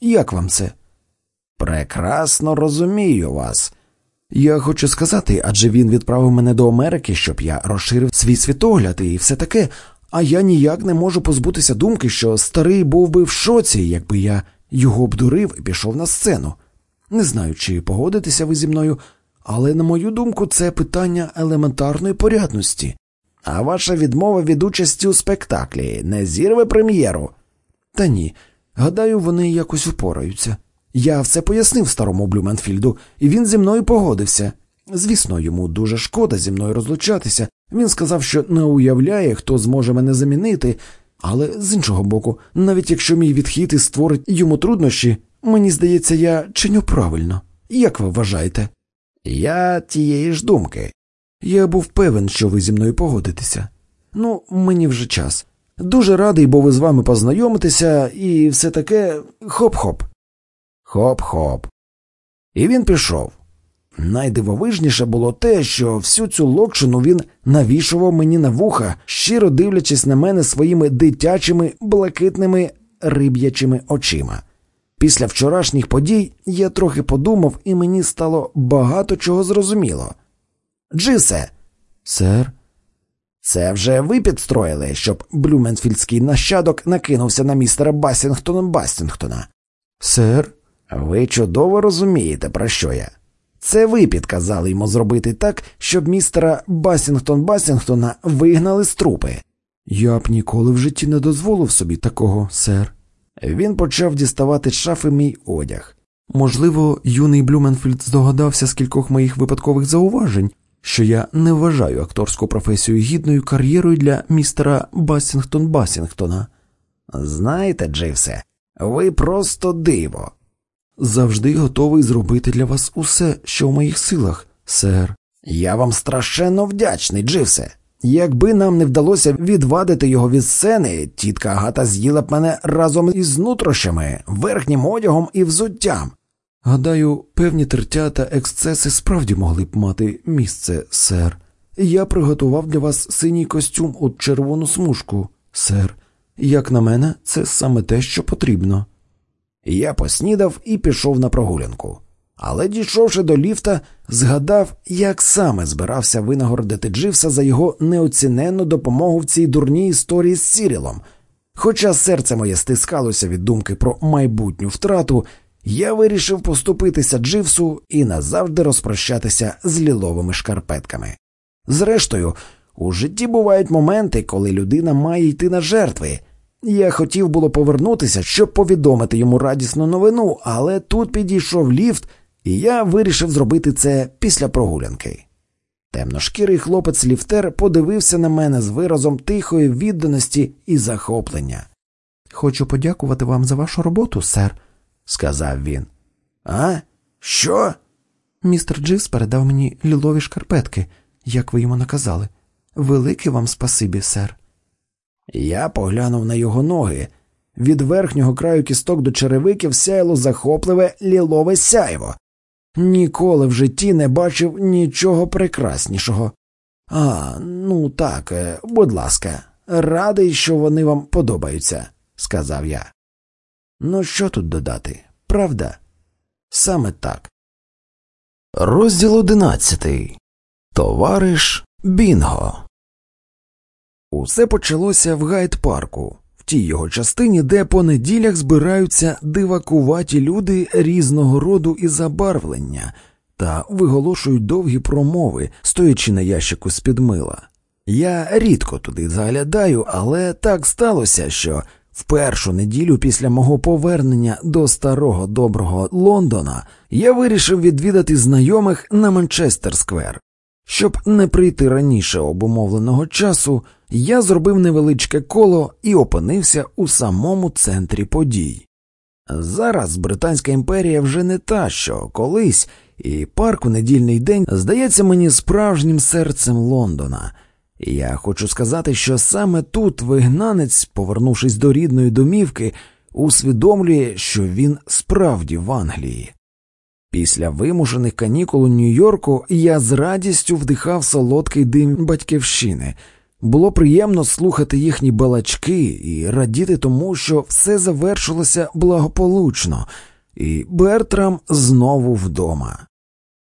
Як вам це? Прекрасно розумію вас. Я хочу сказати, адже він відправив мене до Америки, щоб я розширив свій світогляд і все таке, а я ніяк не можу позбутися думки, що старий був би в шоці, якби я його обдурив і пішов на сцену. Не знаю, чи погодитеся ви зі мною, але, на мою думку, це питання елементарної порядності. А ваша відмова від участі у спектаклі не зірве прем'єру? Та ні. Гадаю, вони якось впораються. Я все пояснив старому Блюменфільду, і він зі мною погодився. Звісно, йому дуже шкода зі мною розлучатися. Він сказав, що не уявляє, хто зможе мене замінити, але з іншого боку, навіть якщо мій відхід і створить йому труднощі, мені здається, я чиню правильно. Як ви вважаєте? Я тієї ж думки. Я був певен, що ви зі мною погодитеся. Ну, мені вже час. Дуже радий, бо ви з вами познайомитися, і все таке хоп-хоп. Хоп-хоп. І він пішов. Найдивовижніше було те, що всю цю локшину він навішував мені на вуха, щиро дивлячись на мене своїми дитячими блакитними риб'ячими очима. Після вчорашніх подій я трохи подумав, і мені стало багато чого зрозуміло. Джисе, сер, це вже ви підстроїли, щоб блюменфільдський нащадок накинувся на містера Басінгтона Бастінгтона. Сер, ви чудово розумієте, про що я. Це ви підказали йому зробити так, щоб містера Басінгтон Басінгтона вигнали з трупи. Я б ніколи в житті не дозволив собі такого, сер. Він почав діставати з шафи мій одяг. Можливо, юний Блюменфільд здогадався з кількох моїх випадкових зауважень, що я не вважаю акторську професію гідною кар'єрою для містера Басінгтон Басінгтона. Знаєте, Дживсе, ви просто диво. Завжди готовий зробити для вас усе, що в моїх силах, сер. Я вам страшенно вдячний, Дживсе. Якби нам не вдалося відвадити його від сцени, тітка Агата з'їла б мене разом із нутрощами, верхнім одягом і взуттям. Гадаю, певні тертя та ексцеси справді могли б мати місце, сер. Я приготував для вас синій костюм у червону смужку, сер. Як на мене, це саме те, що потрібно. Я поснідав і пішов на прогулянку. Але, дійшовши до ліфта, згадав, як саме збирався винагородити Дживса за його неоціненну допомогу в цій дурній історії з Сірілом. Хоча серце моє стискалося від думки про майбутню втрату, я вирішив поступитися Дживсу і назавжди розпрощатися з ліловими шкарпетками. Зрештою, у житті бувають моменти, коли людина має йти на жертви. Я хотів було повернутися, щоб повідомити йому радісну новину, але тут підійшов ліфт, і я вирішив зробити це після прогулянки. Темношкірий хлопець ліфтер подивився на мене з виразом тихої відданості і захоплення. Хочу подякувати вам за вашу роботу, сер, сказав він. А? Що? Містер Дживс передав мені лілові шкарпетки, як ви йому наказали. Велике вам спасибі, сер. Я поглянув на його ноги. Від верхнього краю кісток до черевиків сяяло захопливе лілове сяйво. Ніколи в житті не бачив нічого прекраснішого. А, ну так, е, будь ласка, радий, що вони вам подобаються, сказав я. Ну, що тут додати, правда? Саме так. Розділ одинадцятий. Товариш Бінго. Усе почалося в гайд-парку, в тій його частині, де по неділях збираються дивакуваті люди різного роду і забарвлення та виголошують довгі промови, стоячи на ящику з під мила. Я рідко туди заглядаю, але так сталося, що в першу неділю після мого повернення до старого доброго Лондона я вирішив відвідати знайомих на Манчестер Сквер. Щоб не прийти раніше обумовленого часу, я зробив невеличке коло і опинився у самому центрі подій. Зараз Британська імперія вже не та, що колись, і парк у недільний день здається мені справжнім серцем Лондона. Я хочу сказати, що саме тут вигнанець, повернувшись до рідної домівки, усвідомлює, що він справді в Англії. Після вимушених канікул у Нью-Йорку я з радістю вдихав солодкий дим батьківщини, Було приємно слухати їхні балачки і радіти тому, що все завершилося благополучно, і Бертрам знову вдома.